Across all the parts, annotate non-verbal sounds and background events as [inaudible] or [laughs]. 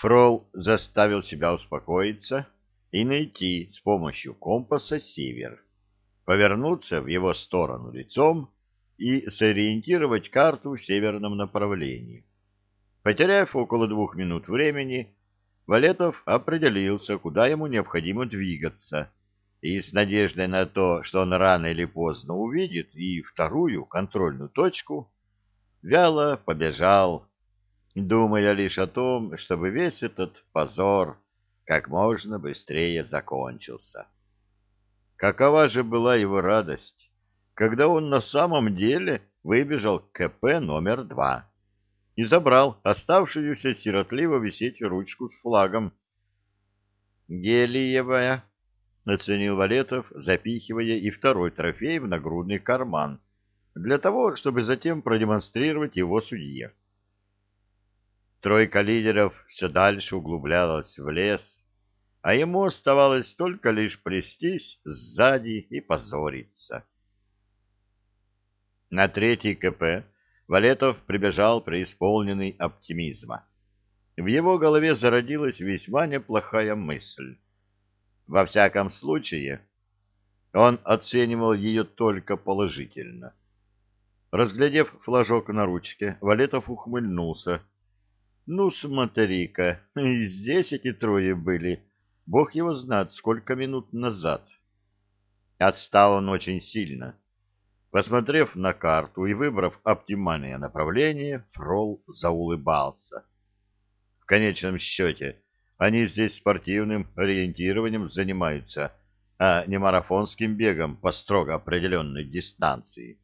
Фрол заставил себя успокоиться и найти с помощью компаса север, повернуться в его сторону лицом и сориентировать карту в северном направлении. Потеряв около двух минут времени, Валетов определился, куда ему необходимо двигаться, и с надеждой на то, что он рано или поздно увидит и вторую контрольную точку, вяло побежал, думая лишь о том, чтобы весь этот позор как можно быстрее закончился. Какова же была его радость, когда он на самом деле выбежал к КП номер два и забрал оставшуюся сиротливо висеть ручку с флагом. «Гелиевая», — оценил Валетов, запихивая и второй трофей в нагрудный карман, для того, чтобы затем продемонстрировать его судье. Тройка лидеров все дальше углублялась в лес, а ему оставалось только лишь плестись сзади и позориться. На третий КП Валетов прибежал преисполненный оптимизма. В его голове зародилась весьма неплохая мысль. Во всяком случае, он оценивал ее только положительно. Разглядев флажок на ручке, Валетов ухмыльнулся. «Ну, смотри-ка, [laughs] и здесь эти трое были. Бог его знает, сколько минут назад». Отстал он очень сильно. Посмотрев на карту и выбрав оптимальное направление, Фрол заулыбался. В конечном счете, они здесь спортивным ориентированием занимаются, а не марафонским бегом по строго определенной дистанции.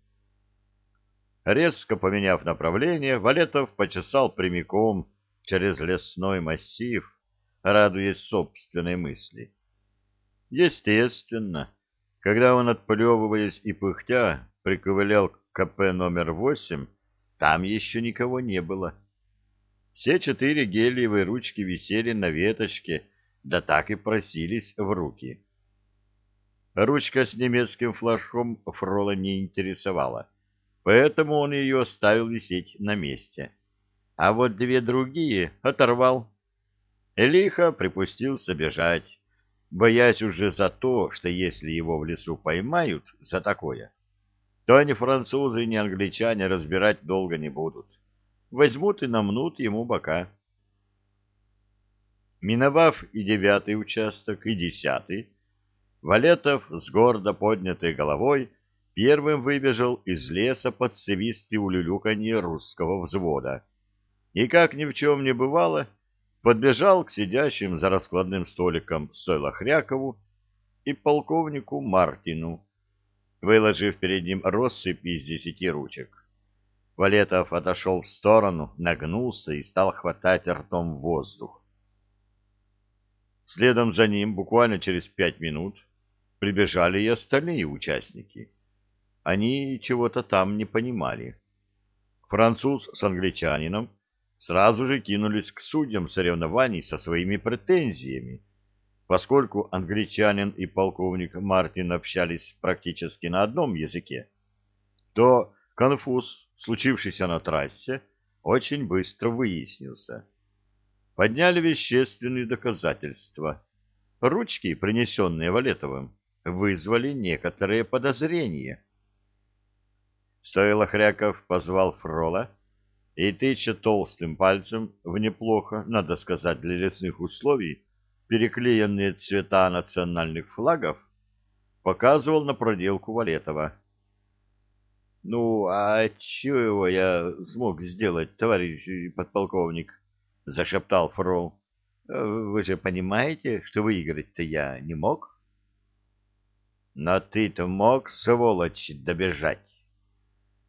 Резко поменяв направление, Валетов почесал прямиком через лесной массив, радуясь собственной мысли. Естественно, когда он, отплевываясь и пыхтя, приковылял к КП номер восемь, там еще никого не было. Все четыре гелиевые ручки висели на веточке, да так и просились в руки. Ручка с немецким флажком Фрола не интересовала поэтому он ее оставил висеть на месте. А вот две другие оторвал. Лихо припустился бежать, боясь уже за то, что если его в лесу поймают за такое, то ни французы, ни англичане разбирать долго не будут. Возьмут и намнут ему бока. Миновав и девятый участок, и десятый, Валетов с гордо поднятой головой первым выбежал из леса под свисты улюлюканье русского взвода и, как ни в чем не бывало, подбежал к сидящим за раскладным столиком стойла Хрякову и полковнику Мартину, выложив перед ним россыпь из десяти ручек. Валетов отошел в сторону, нагнулся и стал хватать ртом воздух. Следом за ним, буквально через пять минут, прибежали и остальные участники — они чего-то там не понимали. Француз с англичанином сразу же кинулись к судьям соревнований со своими претензиями. Поскольку англичанин и полковник Мартин общались практически на одном языке, то конфуз, случившийся на трассе, очень быстро выяснился. Подняли вещественные доказательства. Ручки, принесенные Валетовым, вызвали некоторые подозрения. Стоило Хряков позвал Фрола и, тыча толстым пальцем в неплохо, надо сказать, для лесных условий, переклеенные цвета национальных флагов, показывал на проделку Валетова. — Ну, а чего я смог сделать, товарищ подполковник? — зашептал Фрол. — Вы же понимаете, что выиграть-то я не мог? — Но ты-то мог, сволочь, добежать.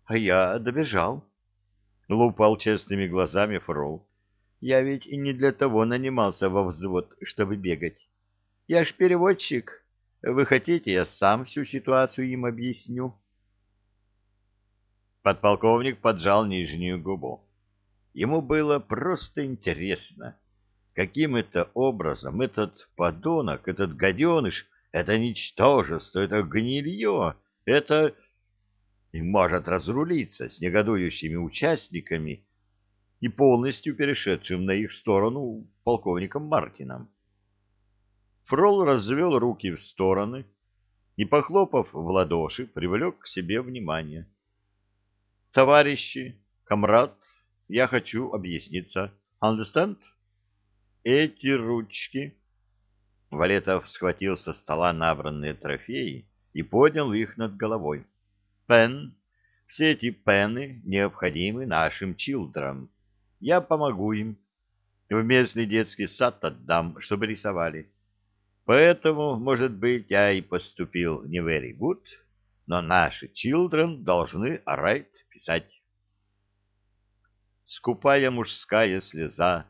А я добежал. Лупал честными глазами Фрол. Я ведь и не для того нанимался во взвод, чтобы бегать. Я ж переводчик. Вы хотите, я сам всю ситуацию им объясню? Подполковник поджал нижнюю губу. Ему было просто интересно, каким это образом этот подонок, этот гаденыш, это ничтожество, это гнилье, это и может разрулиться с негодующими участниками и полностью перешедшим на их сторону полковником Мартином. Фрол развел руки в стороны и, похлопав в ладоши, привлек к себе внимание. — Товарищи, комрад, я хочу объясниться. Understand? Эти ручки... Валетов схватил со стола набранные трофеи и поднял их над головой. Пен. Все эти пены необходимы нашим чилдрам. Я помогу им. В местный детский сад отдам, чтобы рисовали. Поэтому, может быть, я и поступил не very good, но наши children должны right писать. Скупая мужская слеза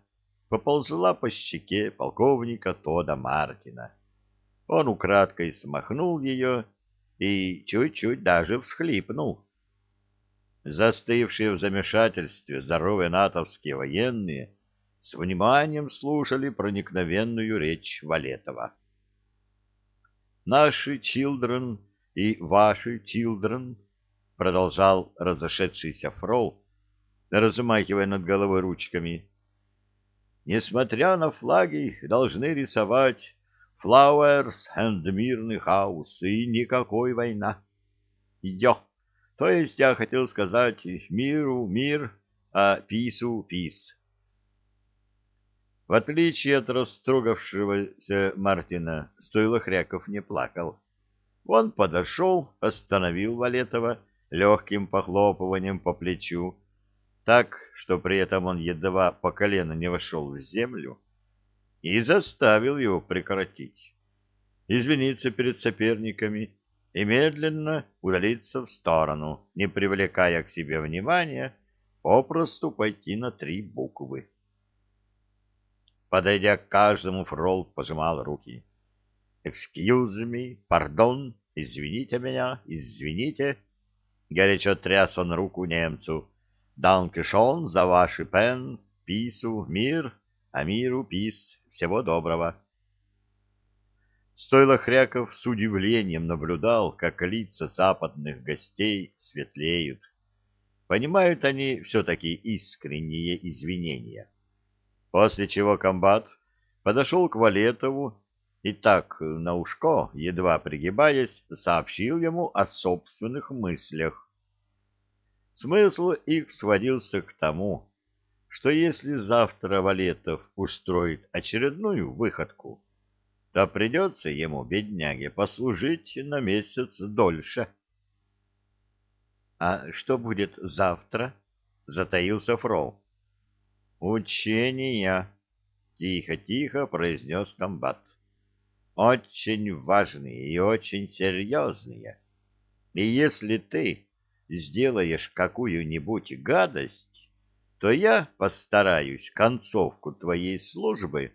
поползла по щеке полковника Тода Мартина. Он украдкой смахнул ее и чуть-чуть даже всхлипнул. Застывшие в замешательстве здоровые натовские военные с вниманием слушали проникновенную речь Валетова. «Наши children и ваши children», — продолжал разошедшийся фрол, размахивая над головой ручками, — «несмотря на флаги, должны рисовать flowers and мирный хаус и никакой война. Йо!» То есть я хотел сказать миру мир, а пису пис. В отличие от растрогавшегося Мартина, Стойлохряков не плакал. Он подошел, остановил Валетова легким похлопыванием по плечу, так, что при этом он едва по колено не вошел в землю, и заставил его прекратить. Извиниться перед соперниками и медленно удалиться в сторону, не привлекая к себе внимания, попросту пойти на три буквы. Подойдя к каждому, Фрол пожимал руки. «Excuse me, пардон, извините меня, извините». Горячо тряс он руку немцу. «Данкешон за ваши пен, пису, мир, а миру пис. Всего доброго». Стойло Хряков с удивлением наблюдал, как лица западных гостей светлеют. Понимают они все-таки искренние извинения. После чего комбат подошел к Валетову и так на ушко, едва пригибаясь, сообщил ему о собственных мыслях. Смысл их сводился к тому, что если завтра Валетов устроит очередную выходку, то придется ему, бедняге, послужить на месяц дольше. — А что будет завтра? — затаился Фрол. — Учения, — тихо-тихо произнес комбат. — Очень важные и очень серьезные. И если ты сделаешь какую-нибудь гадость, то я постараюсь концовку твоей службы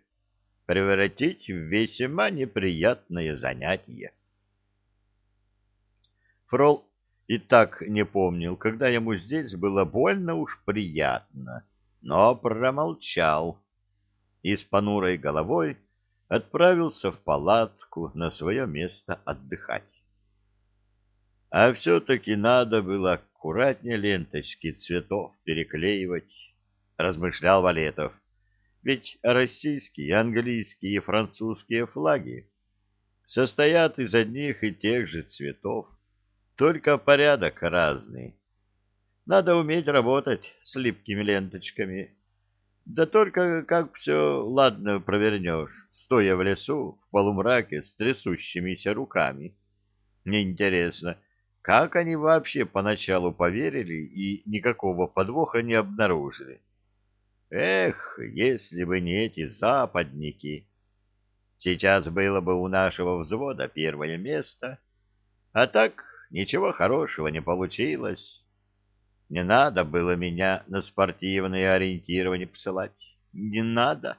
превратить в весьма неприятное занятие. Фрол и так не помнил, когда ему здесь было больно уж приятно, но промолчал и с понурой головой отправился в палатку на свое место отдыхать. А все-таки надо было аккуратнее ленточки цветов переклеивать, размышлял Валетов. Ведь российские, английские и французские флаги состоят из одних и тех же цветов, только порядок разный. Надо уметь работать с липкими ленточками. Да только как все ладно провернешь, стоя в лесу в полумраке с трясущимися руками. Мне интересно, как они вообще поначалу поверили и никакого подвоха не обнаружили. Эх, если бы не эти западники! Сейчас было бы у нашего взвода первое место, а так ничего хорошего не получилось. Не надо было меня на спортивное ориентирование посылать. Не надо.